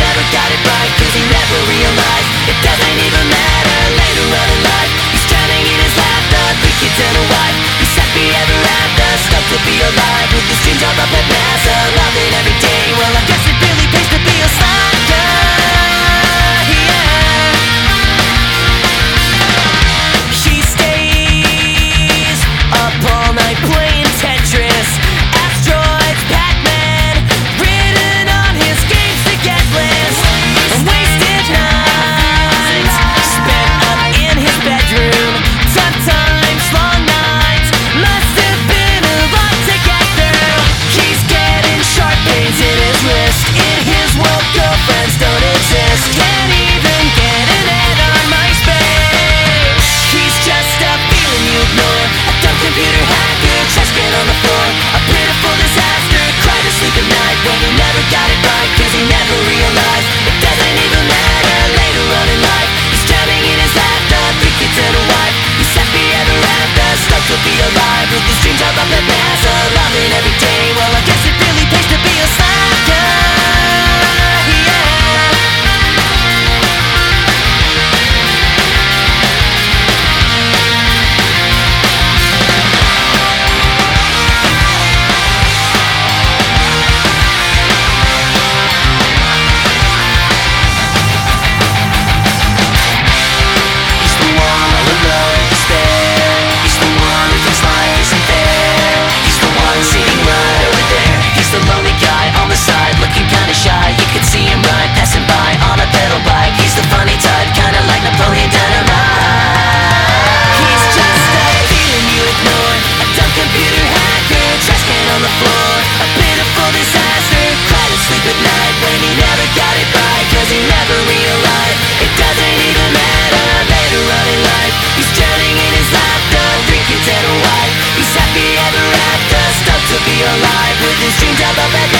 never got He's happy